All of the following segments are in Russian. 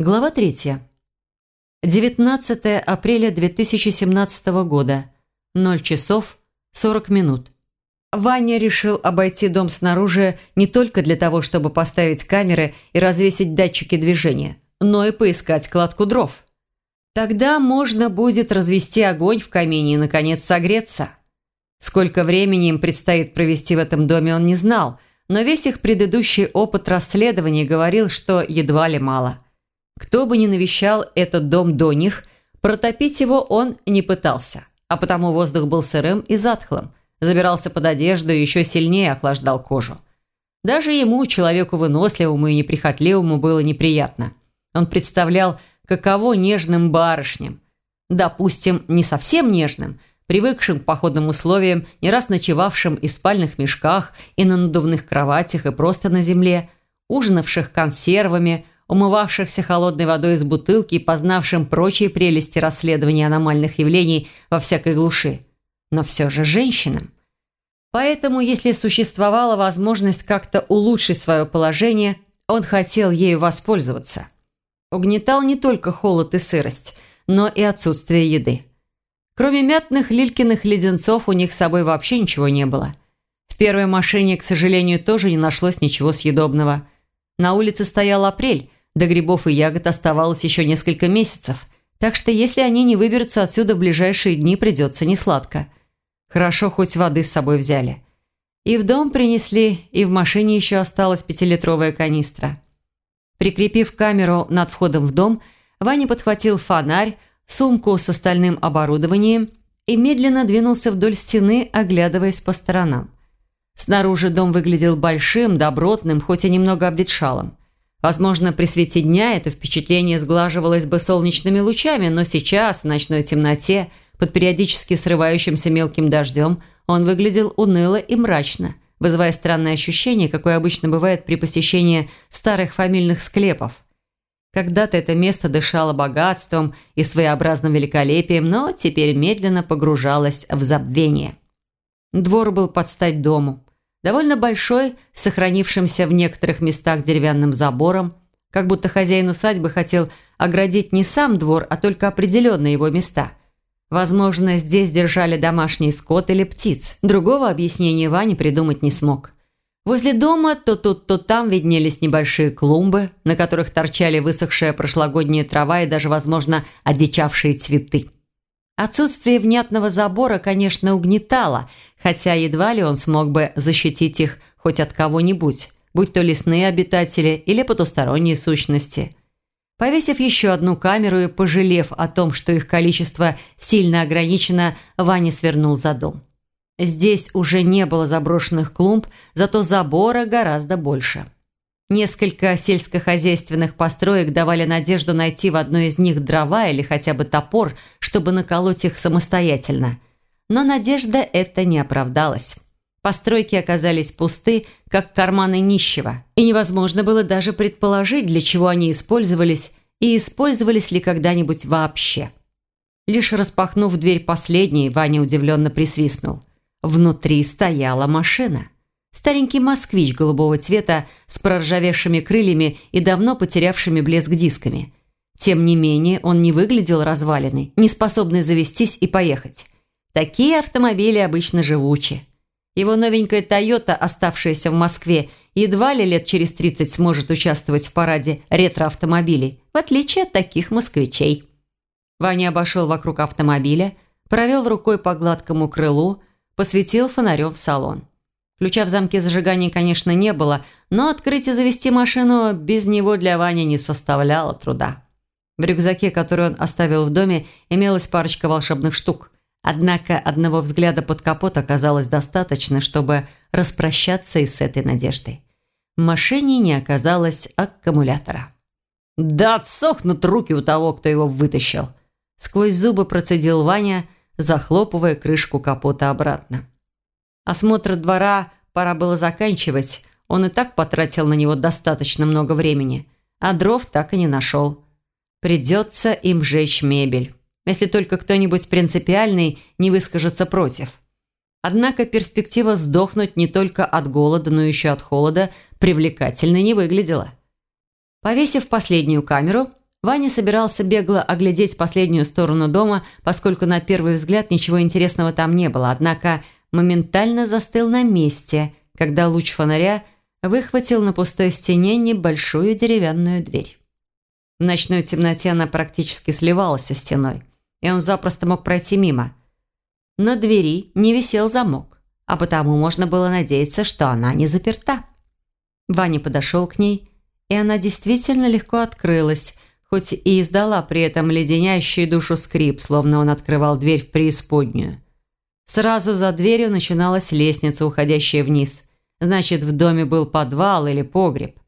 Глава 3. 19 апреля 2017 года. 0 часов 40 минут. Ваня решил обойти дом снаружи не только для того, чтобы поставить камеры и развесить датчики движения, но и поискать кладку дров. Тогда можно будет развести огонь в камине и, наконец, согреться. Сколько времени им предстоит провести в этом доме, он не знал, но весь их предыдущий опыт расследования говорил, что едва ли мало – кто бы ни навещал этот дом до них, протопить его он не пытался, а потому воздух был сырым и затхлым, забирался под одежду и еще сильнее охлаждал кожу. Даже ему, человеку выносливому и неприхотливому, было неприятно. Он представлял, каково нежным барышням. Допустим, не совсем нежным, привыкшим к походным условиям, не раз ночевавшим и в спальных мешках, и на надувных кроватях, и просто на земле, ужинавших консервами – умывавшихся холодной водой из бутылки и познавшим прочие прелести расследования аномальных явлений во всякой глуши. Но все же женщинам. Поэтому, если существовала возможность как-то улучшить свое положение, он хотел ею воспользоваться. Угнетал не только холод и сырость, но и отсутствие еды. Кроме мятных лилькиных леденцов у них с собой вообще ничего не было. В первой машине, к сожалению, тоже не нашлось ничего съедобного. На улице стоял апрель, до грибов и ягод оставалось еще несколько месяцев, так что если они не выберутся отсюда в ближайшие дни, придется несладко. Хорошо, хоть воды с собой взяли. И в дом принесли, и в машине еще осталась пятилитровая канистра. Прикрепив камеру над входом в дом, Ваня подхватил фонарь, сумку с остальным оборудованием и медленно двинулся вдоль стены, оглядываясь по сторонам. Снаружи дом выглядел большим, добротным, хоть и немного обветшалым. Возможно, при свете дня это впечатление сглаживалось бы солнечными лучами, но сейчас, в ночной темноте, под периодически срывающимся мелким дождем, он выглядел уныло и мрачно, вызывая странное ощущение, какое обычно бывает при посещении старых фамильных склепов. Когда-то это место дышало богатством и своеобразным великолепием, но теперь медленно погружалось в забвение. Двор был под стать дому довольно большой, сохранившимся в некоторых местах деревянным забором, как будто хозяин усадьбы хотел оградить не сам двор, а только определенные его места. Возможно, здесь держали домашний скот или птиц. Другого объяснения Ваня придумать не смог. Возле дома то тут, то там виднелись небольшие клумбы, на которых торчали высохшая прошлогодняя трава и даже, возможно, одичавшие цветы. Отсутствие внятного забора, конечно, угнетало, хотя едва ли он смог бы защитить их хоть от кого-нибудь, будь то лесные обитатели или потусторонние сущности. Повесив еще одну камеру и пожалев о том, что их количество сильно ограничено, Ваня свернул за дом. Здесь уже не было заброшенных клумб, зато забора гораздо больше. Несколько сельскохозяйственных построек давали надежду найти в одной из них дрова или хотя бы топор, чтобы наколоть их самостоятельно. Но надежда эта не оправдалась. Постройки оказались пусты, как карманы нищего, и невозможно было даже предположить, для чего они использовались и использовались ли когда-нибудь вообще. Лишь распахнув дверь последней, Ваня удивленно присвистнул. Внутри стояла машина. Старенький москвич голубого цвета с проржавевшими крыльями и давно потерявшими блеск дисками. Тем не менее, он не выглядел разваленный, не способный завестись и поехать. Такие автомобили обычно живучи. Его новенькая «Тойота», оставшаяся в Москве, едва ли лет через 30 сможет участвовать в параде ретро-автомобилей, в отличие от таких москвичей. Ваня обошел вокруг автомобиля, провел рукой по гладкому крылу, посветил фонарем в салон. Ключа в замке зажигания, конечно, не было, но открыть и завести машину без него для Вани не составляло труда. В рюкзаке, который он оставил в доме, имелась парочка волшебных штук. Однако одного взгляда под капот оказалось достаточно, чтобы распрощаться и с этой надеждой. В машине не оказалось аккумулятора. «Да отсохнут руки у того, кто его вытащил!» Сквозь зубы процедил Ваня, захлопывая крышку капота обратно. Осмотр двора пора было заканчивать. Он и так потратил на него достаточно много времени. А дров так и не нашел. Придется им жечь мебель. Если только кто-нибудь принципиальный не выскажется против. Однако перспектива сдохнуть не только от голода, но еще от холода привлекательной не выглядела. Повесив последнюю камеру, Ваня собирался бегло оглядеть последнюю сторону дома, поскольку на первый взгляд ничего интересного там не было, однако моментально застыл на месте, когда луч фонаря выхватил на пустой стене небольшую деревянную дверь. В ночной темноте она практически сливалась со стеной, и он запросто мог пройти мимо. На двери не висел замок, а потому можно было надеяться, что она не заперта. Ваня подошел к ней, и она действительно легко открылась, хоть и издала при этом леденящий душу скрип, словно он открывал дверь в преисподнюю. Сразу за дверью начиналась лестница, уходящая вниз. Значит, в доме был подвал или погреб.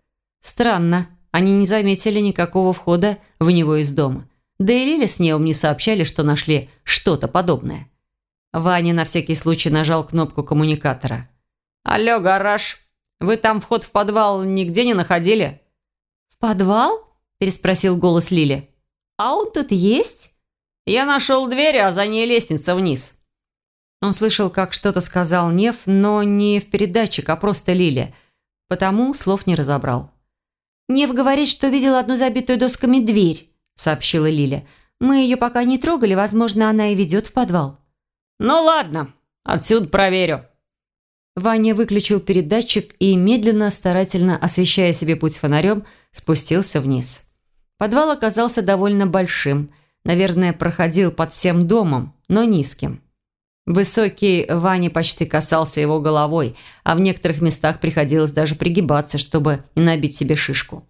Странно, они не заметили никакого входа в него из дома. Да и Лиля с Неом не сообщали, что нашли что-то подобное. Ваня на всякий случай нажал кнопку коммуникатора. «Алло, гараж, вы там вход в подвал нигде не находили?» «В подвал?» – переспросил голос Лили. «А он тут есть?» «Я нашел дверь, а за ней лестница вниз». Он слышал, как что-то сказал Нев, но не в передатчик, а просто Лили, потому слов не разобрал. «Нев говорит, что видел одну забитую досками дверь», – сообщила Лиля. «Мы ее пока не трогали, возможно, она и ведет в подвал». «Ну ладно, отсюда проверю». Ваня выключил передатчик и, медленно, старательно освещая себе путь фонарем, спустился вниз. Подвал оказался довольно большим. Наверное, проходил под всем домом, но низким. Высокий Ваня почти касался его головой, а в некоторых местах приходилось даже пригибаться, чтобы не набить себе шишку.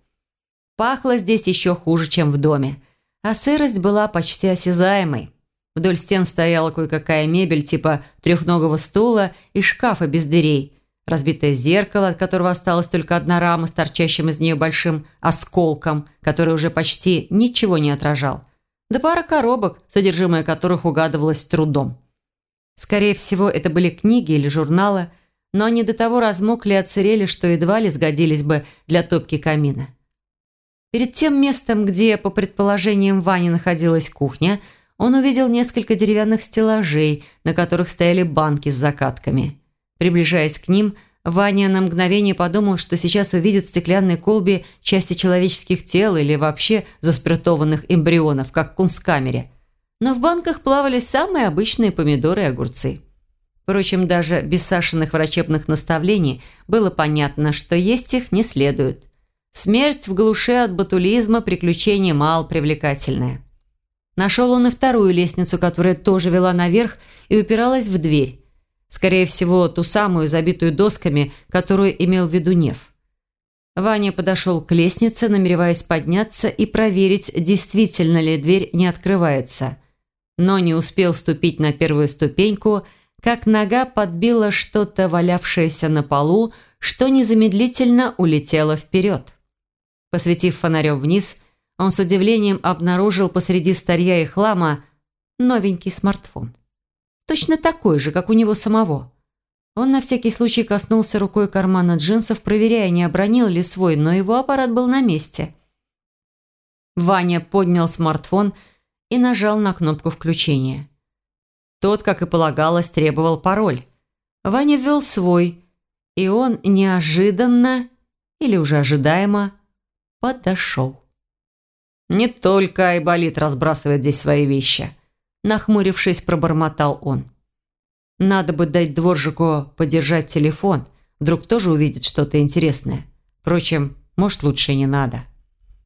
Пахло здесь еще хуже, чем в доме, а сырость была почти осязаемой. Вдоль стен стояла кое-какая мебель типа трехногого стула и шкафа без дверей, разбитое зеркало, от которого осталась только одна рама с торчащим из нее большим осколком, который уже почти ничего не отражал, да пара коробок, содержимое которых угадывалось трудом. Скорее всего, это были книги или журналы, но они до того размокли и отсырели, что едва ли сгодились бы для топки камина. Перед тем местом, где, по предположениям Вани, находилась кухня, он увидел несколько деревянных стеллажей, на которых стояли банки с закатками. Приближаясь к ним, Ваня на мгновение подумал, что сейчас увидит в стеклянной колбе части человеческих тел или вообще заспиртованных эмбрионов, как в кунсткамере – но в банках плавали самые обычные помидоры и огурцы. Впрочем, даже без Сашиных врачебных наставлений было понятно, что есть их не следует. Смерть в глуши от ботулизма – приключение мало привлекательное. Нашел он и вторую лестницу, которая тоже вела наверх и упиралась в дверь. Скорее всего, ту самую, забитую досками, которую имел в виду Нев. Ваня подошел к лестнице, намереваясь подняться и проверить, действительно ли дверь не открывается но не успел ступить на первую ступеньку, как нога подбила что-то, валявшееся на полу, что незамедлительно улетело вперед. Посветив фонарем вниз, он с удивлением обнаружил посреди старья и хлама новенький смартфон. Точно такой же, как у него самого. Он на всякий случай коснулся рукой кармана джинсов, проверяя, не обронил ли свой, но его аппарат был на месте. Ваня поднял смартфон и нажал на кнопку включения. Тот, как и полагалось, требовал пароль. Ваня ввел свой, и он неожиданно, или уже ожидаемо, подошел. «Не только Айболит разбрасывает здесь свои вещи», нахмурившись, пробормотал он. «Надо бы дать дворжику подержать телефон, вдруг тоже увидит что-то интересное. Впрочем, может, лучше не надо».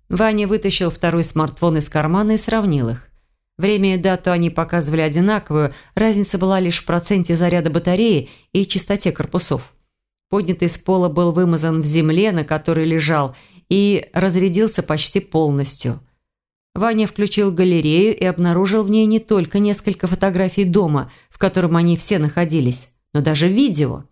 Ваня вытащил второй смартфон из кармана и сравнил их. Время и дату они показывали одинаковую, разница была лишь в проценте заряда батареи и чистоте корпусов. Поднятый с пола был вымазан в земле, на которой лежал, и разрядился почти полностью. Ваня включил галерею и обнаружил в ней не только несколько фотографий дома, в котором они все находились, но даже видео.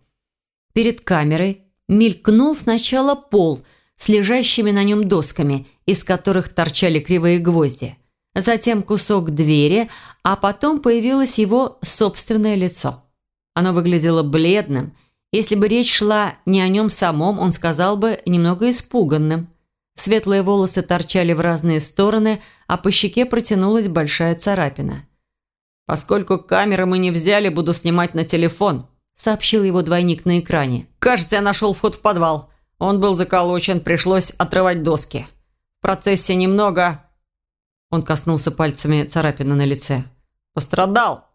Перед камерой мелькнул сначала пол с лежащими на нем досками, из которых торчали кривые гвозди затем кусок двери, а потом появилось его собственное лицо. Оно выглядело бледным. Если бы речь шла не о нем самом, он сказал бы немного испуганным. Светлые волосы торчали в разные стороны, а по щеке протянулась большая царапина. «Поскольку камеры мы не взяли, буду снимать на телефон», сообщил его двойник на экране. «Кажется, я нашел вход в подвал. Он был заколочен, пришлось отрывать доски. В процессе немного Он коснулся пальцами царапины на лице. «Пострадал!»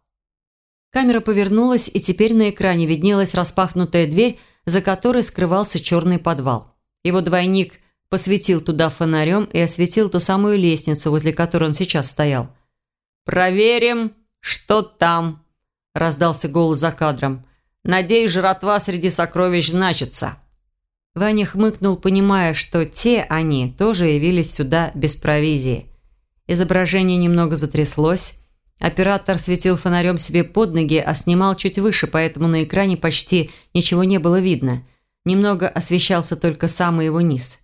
Камера повернулась, и теперь на экране виднелась распахнутая дверь, за которой скрывался черный подвал. Его двойник посветил туда фонарем и осветил ту самую лестницу, возле которой он сейчас стоял. «Проверим, что там», – раздался голос за кадром. «Надеюсь, жратва среди сокровищ значится». Ваня хмыкнул, понимая, что те они тоже явились сюда без провизии. Изображение немного затряслось, Оператор светил фонарем себе под ноги, а снимал чуть выше, поэтому на экране почти ничего не было видно. Немного освещался только самый его низ.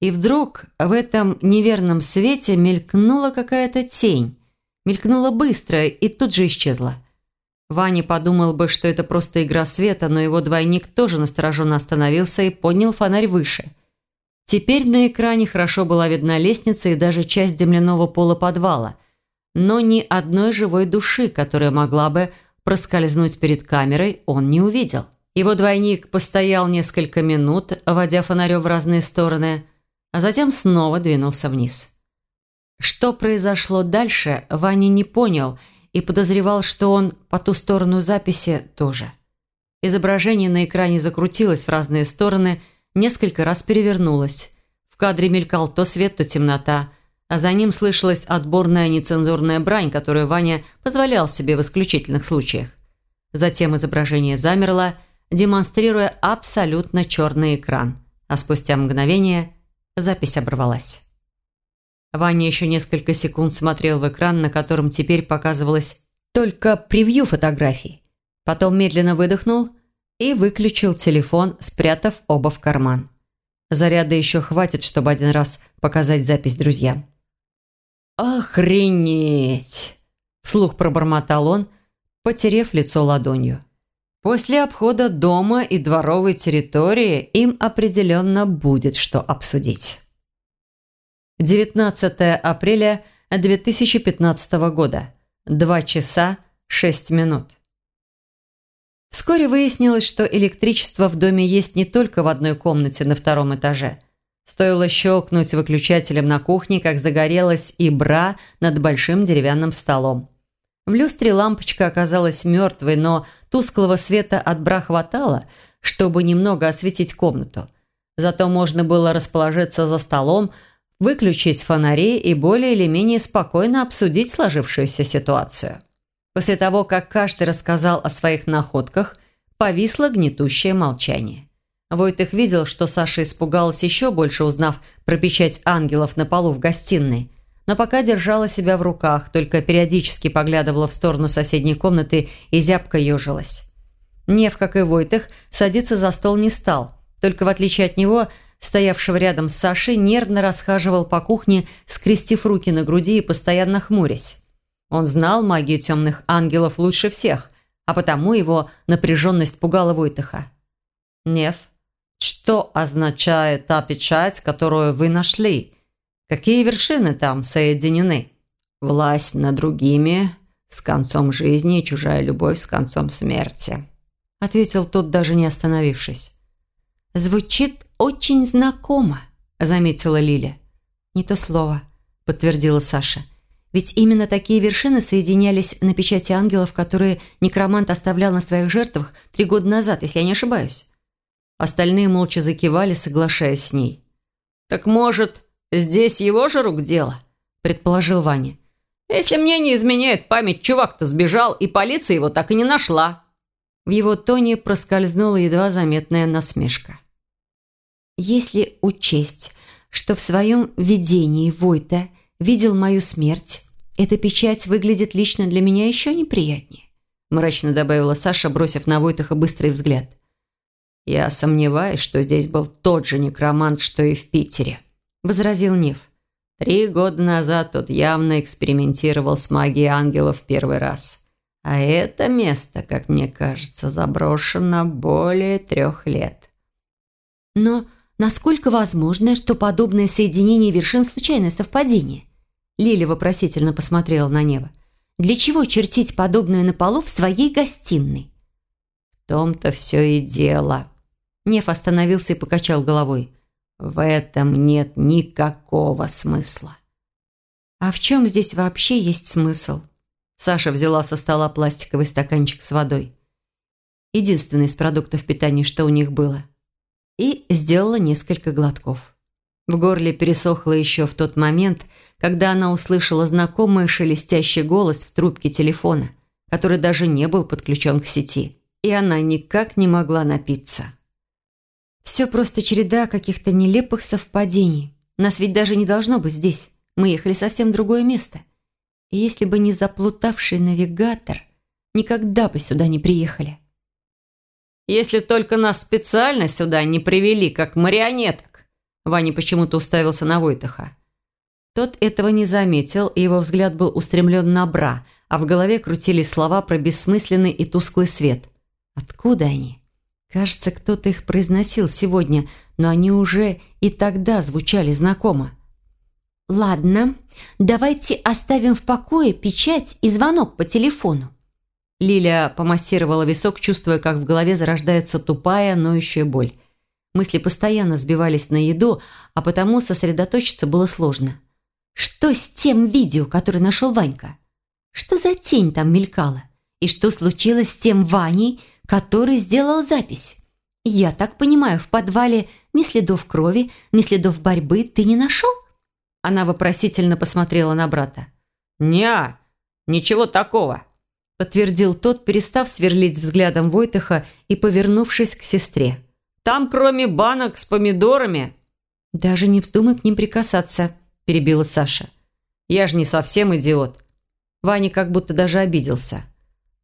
И вдруг в этом неверном свете мелькнула какая-то тень. Мелькнула быстро и тут же исчезла. Ваня подумал бы, что это просто игра света, но его двойник тоже настороженно остановился и поднял фонарь выше. Теперь на экране хорошо была видна лестница и даже часть земляного пола подвала – но ни одной живой души, которая могла бы проскользнуть перед камерой, он не увидел. Его двойник постоял несколько минут, водя фонарем в разные стороны, а затем снова двинулся вниз. Что произошло дальше, Ваня не понял и подозревал, что он по ту сторону записи тоже. Изображение на экране закрутилось в разные стороны, несколько раз перевернулось. В кадре мелькал то свет, то темнота – а за ним слышалась отборная нецензурная брань, которую Ваня позволял себе в исключительных случаях. Затем изображение замерло, демонстрируя абсолютно черный экран, а спустя мгновение запись оборвалась. Ваня еще несколько секунд смотрел в экран, на котором теперь показывалось только превью фотографий. Потом медленно выдохнул и выключил телефон, спрятав оба в карман. Заряда еще хватит, чтобы один раз показать запись друзьям. «Охренеть!» – вслух пробормотал он, потерев лицо ладонью. После обхода дома и дворовой территории им определенно будет что обсудить. 19 апреля 2015 года. 2 часа 6 минут. Вскоре выяснилось, что электричество в доме есть не только в одной комнате на втором этаже – Стоило щелкнуть выключателем на кухне, как загорелась и бра над большим деревянным столом. В люстре лампочка оказалась мертвой, но тусклого света от бра хватало, чтобы немного осветить комнату. Зато можно было расположиться за столом, выключить фонари и более или менее спокойно обсудить сложившуюся ситуацию. После того, как каждый рассказал о своих находках, повисло гнетущее молчание. Войтых видел, что Саша испугалась еще больше, узнав про печать ангелов на полу в гостиной. Но пока держала себя в руках, только периодически поглядывала в сторону соседней комнаты и зябко ежилась. Нев, как и Войтых, садиться за стол не стал. Только в отличие от него, стоявшего рядом с Сашей, нервно расхаживал по кухне, скрестив руки на груди и постоянно хмурясь. Он знал магию темных ангелов лучше всех, а потому его напряженность пугала Войтыха. «Нев, что означает та печать, которую вы нашли? Какие вершины там соединены? Власть над другими с концом жизни и чужая любовь с концом смерти. Ответил тот, даже не остановившись. «Звучит очень знакомо», – заметила Лиля. «Не то слово», – подтвердила Саша. «Ведь именно такие вершины соединялись на печати ангелов, которые некромант оставлял на своих жертвах три года назад, если я не ошибаюсь». Остальные молча закивали, соглашаясь с ней. «Так, может, здесь его же рук дело?» – предположил Ваня. «Если мне не изменяет память, чувак-то сбежал, и полиция его так и не нашла». В его тоне проскользнула едва заметная насмешка. «Если учесть, что в своем видении Войта видел мою смерть, эта печать выглядит лично для меня еще неприятнее», мрачно добавила Саша, бросив на Войтаха быстрый взгляд – «Я сомневаюсь, что здесь был тот же некромант, что и в Питере», – возразил Нив. «Три года назад тот явно экспериментировал с магией ангелов первый раз. А это место, как мне кажется, заброшено более трех лет». «Но насколько возможно, что подобное соединение вершин – случайное совпадение?» Лили вопросительно посмотрела на небо. «Для чего чертить подобное на полу в своей гостиной?» «В том-то все и дело», Неф остановился и покачал головой. «В этом нет никакого смысла». А в чем здесь вообще есть смысл? Саша взяла со стола пластиковый стаканчик с водой. Единственный из продуктов питания, что у них было. И сделала несколько глотков. В горле пересохло еще в тот момент, когда она услышала знакомый шелестящий голос в трубке телефона, который даже не был подключен к сети, и она никак не могла напиться. Все просто череда каких-то нелепых совпадений. Нас ведь даже не должно быть здесь. Мы ехали совсем в другое место. И если бы не заплутавший навигатор, никогда бы сюда не приехали. «Если только нас специально сюда не привели, как марионеток», Ваня почему-то уставился на Войтаха. Тот этого не заметил, и его взгляд был устремлен на Бра, а в голове крутились слова про бессмысленный и тусклый свет. Откуда они? Кажется, кто-то их произносил сегодня, но они уже и тогда звучали знакомо. «Ладно, давайте оставим в покое печать и звонок по телефону». Лилия помассировала висок, чувствуя, как в голове зарождается тупая, ноющая боль. Мысли постоянно сбивались на еду, а потому сосредоточиться было сложно. «Что с тем видео, которое нашел Ванька? Что за тень там мелькала? И что случилось с тем Ваней, который сделал запись? Я так понимаю, в подвале ни следов крови, ни следов борьбы ты не нашел?» Она вопросительно посмотрела на брата. «Не, ничего такого», – подтвердил тот, перестав сверлить взглядом Войтыха и повернувшись к сестре. «Там, кроме банок с помидорами...» «Даже не вздумай к ним прикасаться», – перебила Саша. «Я же не совсем идиот». Ваня как будто даже обиделся.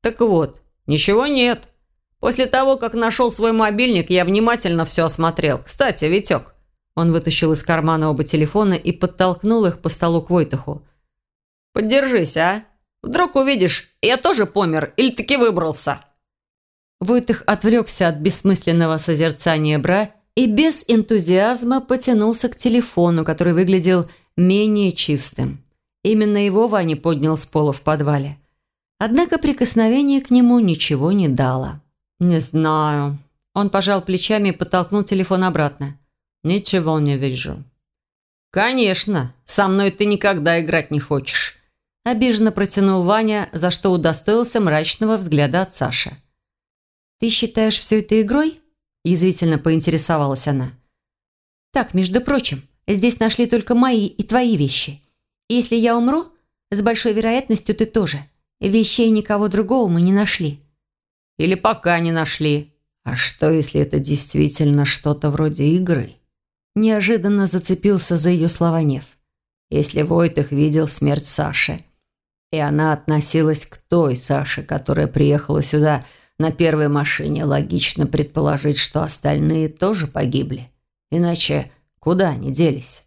«Так вот, ничего нет. После того, как нашел свой мобильник, я внимательно все осмотрел. Кстати, Витек, он вытащил из кармана оба телефона и подтолкнул их по столу к Войтуху. «Поддержись, а? Вдруг увидишь, я тоже помер или таки выбрался?» Войтых отвлекся от бессмысленного созерцания бра и без энтузиазма потянулся к телефону, который выглядел менее чистым. Именно его Ваня поднял с пола в подвале. Однако прикосновение к нему ничего не дало. «Не знаю». Он пожал плечами и подтолкнул телефон обратно. «Ничего не вижу». «Конечно, со мной ты никогда играть не хочешь», – обиженно протянул Ваня, за что удостоился мрачного взгляда от Саши. «Ты считаешь все это игрой?» – язвительно поинтересовалась она. «Так, между прочим, здесь нашли только мои и твои вещи. если я умру, с большой вероятностью ты тоже. Вещей никого другого мы не нашли». «Или пока не нашли. А что, если это действительно что-то вроде игры?» Неожиданно зацепился за ее слова Нев. Если Войтых видел смерть Саши, и она относилась к той Саше, которая приехала сюда на первой машине, логично предположить, что остальные тоже погибли. Иначе куда они делись?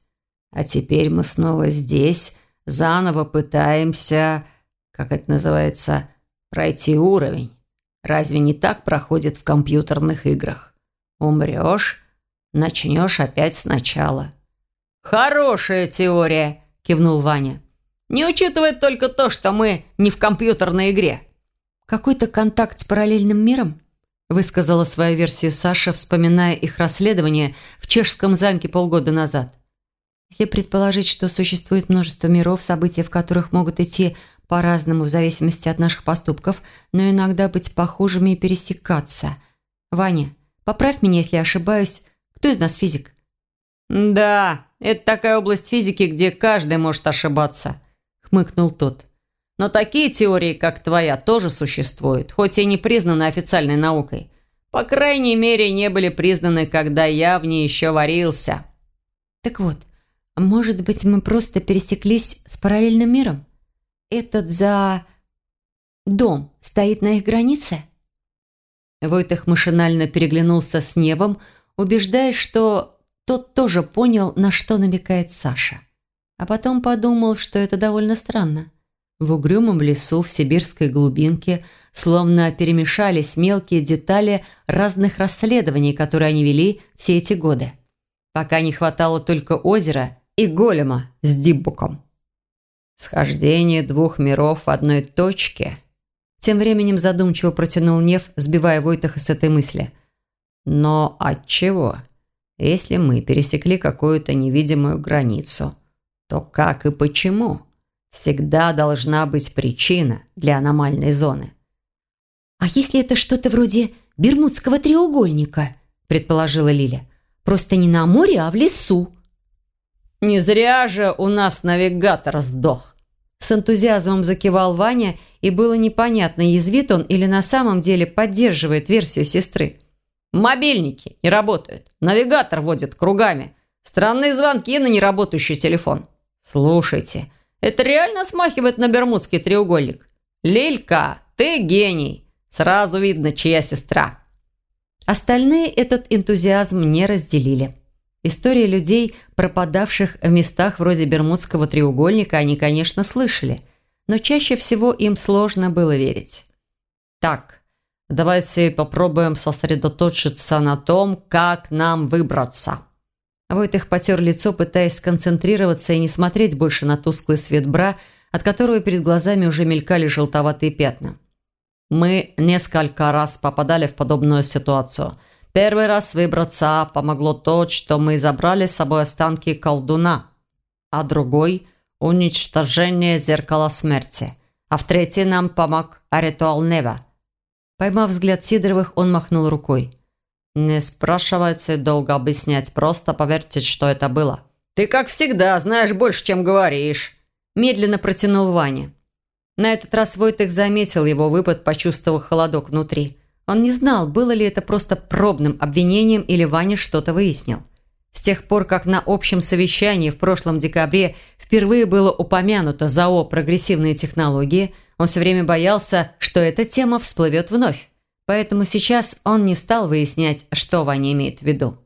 А теперь мы снова здесь, заново пытаемся, как это называется, пройти уровень. Разве не так проходит в компьютерных играх? Умрешь, начнешь опять сначала. «Хорошая теория», – кивнул Ваня. «Не учитывает только то, что мы не в компьютерной игре». «Какой-то контакт с параллельным миром?» – высказала свою версию Саша, вспоминая их расследование в чешском замке полгода назад. Если предположить, что существует множество миров, события в которых могут идти по-разному в зависимости от наших поступков, но иногда быть похожими и пересекаться. Ваня, поправь меня, если ошибаюсь, кто из нас физик?» «Да, это такая область физики, где каждый может ошибаться», – хмыкнул тот. «Но такие теории, как твоя, тоже существуют, хоть и не признаны официальной наукой. По крайней мере, не были признаны, когда я в ней еще варился». «Так вот, может быть, мы просто пересеклись с параллельным миром? Этот за... дом стоит на их границе?» Войтых машинально переглянулся с Невом, убеждаясь, что тот тоже понял, на что намекает Саша. А потом подумал, что это довольно странно. В угрюмом лесу в сибирской глубинке словно перемешались мелкие детали разных расследований, которые они вели все эти годы. Пока не хватало только озера и голема с диббуком. Схождение двух миров в одной точке. Тем временем задумчиво протянул Нев, сбивая Войтаха с этой мысли – но от чего? Если мы пересекли какую-то невидимую границу, то как и почему? Всегда должна быть причина для аномальной зоны. «А если это что-то вроде Бермудского треугольника?» – предположила Лиля. «Просто не на море, а в лесу». «Не зря же у нас навигатор сдох!» С энтузиазмом закивал Ваня, и было непонятно, язвит он или на самом деле поддерживает версию сестры. «Мобильники не работают. Навигатор водит кругами. Странные звонки на неработающий телефон. Слушайте, это реально смахивает на Бермудский треугольник. Лилька, ты гений. Сразу видно, чья сестра». Остальные этот энтузиазм не разделили. Истории людей, пропадавших в местах вроде Бермудского треугольника, они, конечно, слышали, но чаще всего им сложно было верить. «Так, давайте попробуем сосредоточиться на том, как нам выбраться». Войтых потер лицо, пытаясь сконцентрироваться и не смотреть больше на тусклый свет бра, от которого перед глазами уже мелькали желтоватые пятна. «Мы несколько раз попадали в подобную ситуацию – Первый раз выбраться помогло то, что мы забрали с собой останки колдуна, а другой – уничтожение зеркала смерти, а в третий нам помог ритуал Нева. Поймав взгляд Сидоровых, он махнул рукой. «Не спрашивайте, долго объяснять, просто поверьте, что это было». «Ты, как всегда, знаешь больше, чем говоришь», – медленно протянул Ваня. На этот раз Войтых заметил его выпад, почувствовав холодок внутри – он не знал, было ли это просто пробным обвинением или Ваня что-то выяснил. С тех пор, как на общем совещании в прошлом декабре впервые было упомянуто ЗАО «Прогрессивные технологии», он все время боялся, что эта тема всплывет вновь. Поэтому сейчас он не стал выяснять, что Ваня имеет в виду.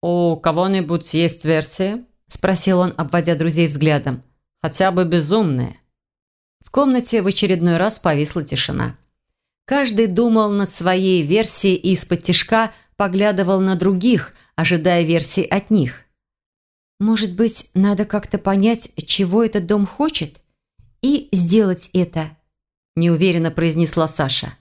«У кого-нибудь есть версия?» – спросил он, обводя друзей взглядом. «Хотя бы безумные». В комнате в очередной раз повисла тишина. Каждый думал над своей версией и из-под тишка поглядывал на других, ожидая версий от них. «Может быть, надо как-то понять, чего этот дом хочет, и сделать это», – неуверенно произнесла Саша.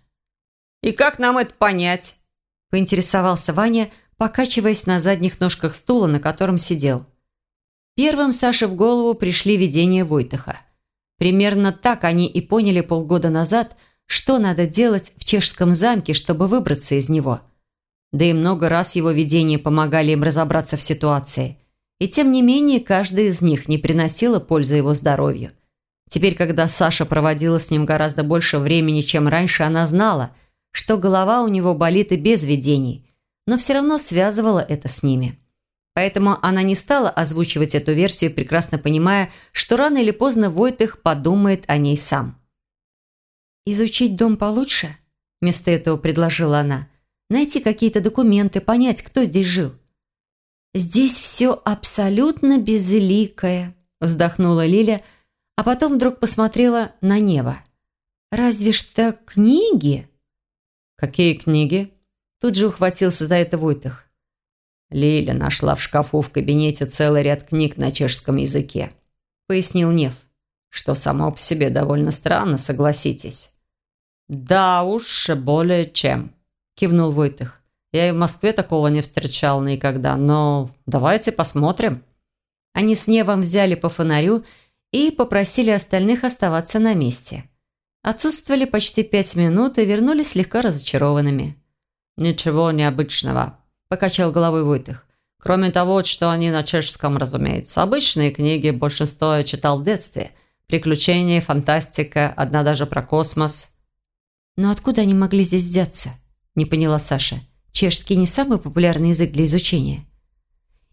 «И как нам это понять?» – поинтересовался Ваня, покачиваясь на задних ножках стула, на котором сидел. Первым Саше в голову пришли видения Войтаха. Примерно так они и поняли полгода назад – что надо делать в чешском замке, чтобы выбраться из него. Да и много раз его видения помогали им разобраться в ситуации. И тем не менее, каждая из них не приносила пользы его здоровью. Теперь, когда Саша проводила с ним гораздо больше времени, чем раньше, она знала, что голова у него болит и без видений, но все равно связывала это с ними. Поэтому она не стала озвучивать эту версию, прекрасно понимая, что рано или поздно Войтых подумает о ней сам. «Изучить дом получше?» Вместо этого предложила она. «Найти какие-то документы, понять, кто здесь жил». «Здесь все абсолютно безликое», вздохнула Лиля, а потом вдруг посмотрела на небо. «Разве что книги?» «Какие книги?» Тут же ухватился за это Войтых. Лиля нашла в шкафу в кабинете целый ряд книг на чешском языке, пояснил Нев, что само по себе довольно странно, согласитесь. «Да уж, более чем», – кивнул Войтых. «Я и в Москве такого не встречал никогда, но давайте посмотрим». Они с Невом взяли по фонарю и попросили остальных оставаться на месте. Отсутствовали почти пять минут и вернулись слегка разочарованными. «Ничего необычного», – покачал головой Войтых. «Кроме того, что они на чешском, разумеется. Обычные книги большинство я читал в детстве. Приключения, фантастика, одна даже про космос». «Но откуда они могли здесь взяться?» – не поняла Саша. «Чешский не самый популярный язык для изучения».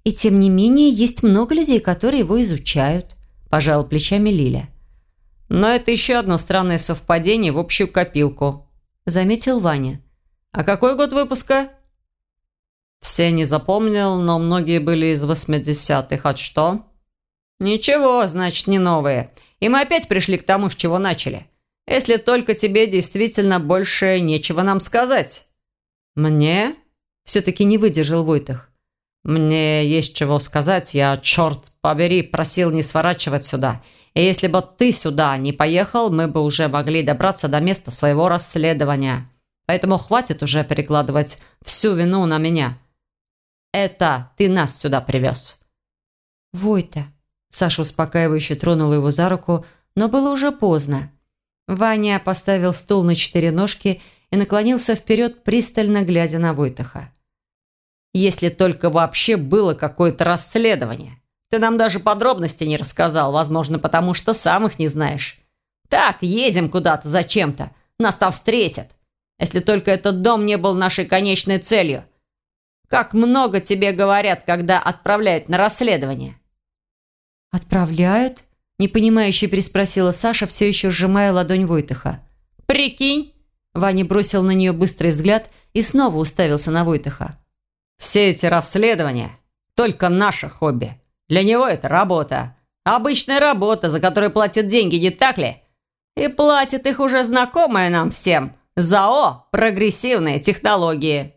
«И тем не менее, есть много людей, которые его изучают», – пожал плечами Лиля. «Но это еще одно странное совпадение в общую копилку», – заметил Ваня. «А какой год выпуска?» «Все не запомнил, но многие были из восьмидесятых. А что?» «Ничего, значит, не новые. И мы опять пришли к тому, с чего начали. Если только тебе действительно больше нечего нам сказать». «Мне?» – все-таки не выдержал Войтах. «Мне есть чего сказать. Я, черт побери, просил не сворачивать сюда. И если бы ты сюда не поехал, мы бы уже могли добраться до места своего расследования. Поэтому хватит уже перекладывать всю вину на меня. Это ты нас сюда привез». «Войта», – Саша успокаивающе тронула его за руку, но было уже поздно. Ваня поставил стул на четыре ножки и наклонился вперед, пристально глядя на Войтаха. «Если только вообще было какое-то расследование. Ты нам даже подробности не рассказал, возможно, потому что сам их не знаешь. Так, едем куда-то зачем-то, нас там встретят. Если только этот дом не был нашей конечной целью. Как много тебе говорят, когда отправляют на расследование?» «Отправляют?» – непонимающе переспросила Саша, все еще сжимая ладонь Войтыха. «Прикинь!» – Ваня бросил на нее быстрый взгляд и снова уставился на Войтыха. «Все эти расследования – только наше хобби. Для него это работа. Обычная работа, за которую платят деньги, не так ли? И платит их уже знакомая нам всем – ЗАО «Прогрессивные технологии».